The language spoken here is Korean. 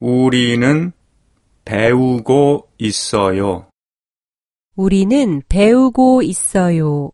우리는 배우고 있어요. 우리는 배우고 있어요.